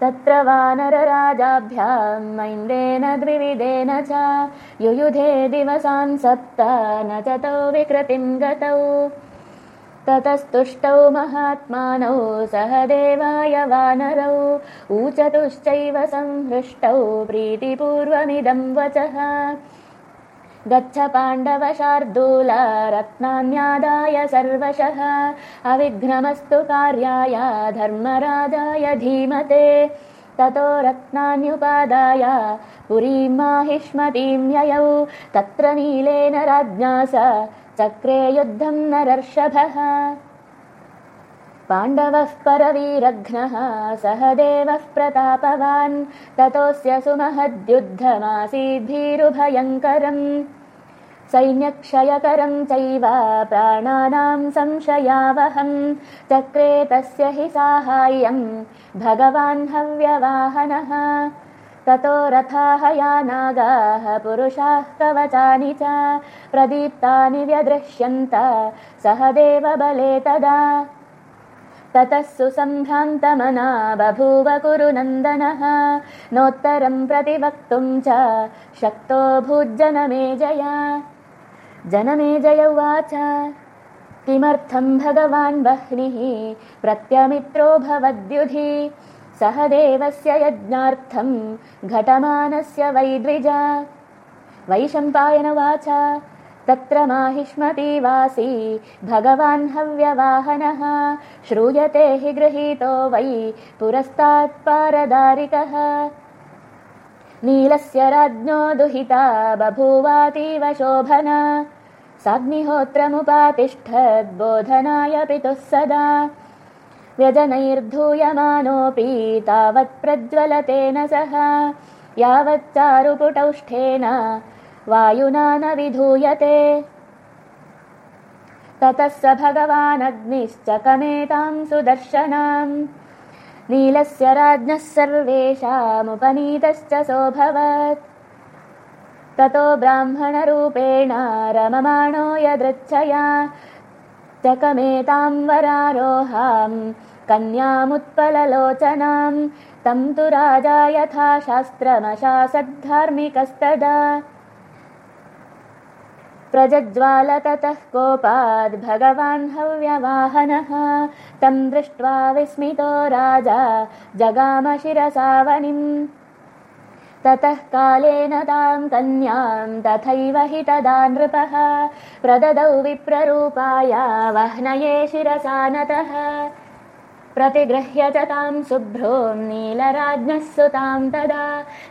तत्र वानरराजाभ्यां मैन्देन द्विविधेन च। युयुधे दिवसान् सप्त न च तौ विकृतिं गतौ। ततस्तुष्टौ महात्मानौ सह देवाय वानरौ ऊचतुश्चैव संहृष्टौ प्रीतिपूर्वमिदं वचः गच्छ पाण्डवशार्दूला रत्नान्यादाय सर्वशः। अविघ्नमस्तु कार्याय धर्मराजाय धीमते। ततो रत्नान्युपादाय पुरीं माहिष्मतीं ययौ। तत्र नीलेन राज्ञा स चक्रे युद्धं नरर्षभः पाण्डवः परवीरघ्नः सह देवः प्रतापवान्। ततोऽस्य सुमहद्युद्धमासीद्भीरुभयङ्करम् सैन्यक्षयकरं चैव प्राणानां संशयावहं। चक्रे तस्य हि साहाय्यं भगवान् हव्यवाहनः। ततो रथाः यानागाः कवचानि च प्रदीप्तानि व्यदृश्यन्त सह देवबले तदा। ततः सुसम्भ्रान्तमना बभूव कुरु नन्दनः। नोत्तरं प्रतिवक्तुं च शक्तो भूज्जनमेजय जनमेजय उवाच। किमर्थं भगवान् बह्निः प्रत्यमित्रो भवद्युधि। सह देवस्य यज्ञार्थं घटमानस्य वैद्विजा। वैशम्पायनवाच तत्र माहिष्मतीवासी भगवान् हव्यवाहनः। श्रूयते हि गृहीतो वै पुरस्तात्पारदारिकः नीलस्य राज्ञो दुहिता बभूवातीव शोभना साग्निहोत्रमुपातिष्ठद्बोधनाय पितुः सदा। व्यजनैर्धूयमानोऽपि तावत् प्रज्वलतेन सह। यावच्चारुपुटौष्ठेन वायुना न विधूयते। ततः स भगवानग्निश्चकमेतां सुदर्शनाम्। नीलस्य राज्ञः सर्वेषामुपनीतश्च सोऽभवत् ततो ब्राह्मणरूपेण रममाणो यदृच्छया। चकमेतां वरारोहां कन्यामुत्पललोचनां। तं तु राजा यथा शास्त्रमशासद्धार्मिकस्तदा। प्रजज्वाल ततः कोपाद् भगवान् हव्यवाहनः। तं दृष्ट्वा विस्मितो राजा जगामशिरसावनिम् ततः कालेन तां कन्यां तथैव हि तदा नृपः। प्रददौ विप्ररूपाय वह्नये शिरसानतः प्रतिगृह्य च तां शुभ्रूं नीलराज्ञः सुतां तदा।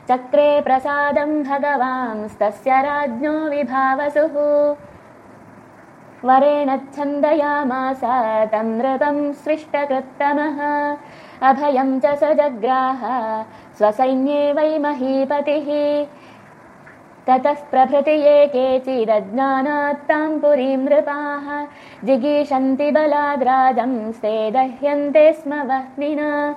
चक्रे प्रसादं भगवांस्तस्य राज्ञो विभावसुः। वरेण छन्दयामास तं नृपं सृष्टकृत्तमः। अभयं च स जग्राह स्वसैन्ये वै महीपतिः। ततः प्रभृति ये केचिदज्ञानात्तां पुरीं नृपाः। जिगीषन्ति बलाद्राजं स्ते दह्यन्ते स्म वह्निना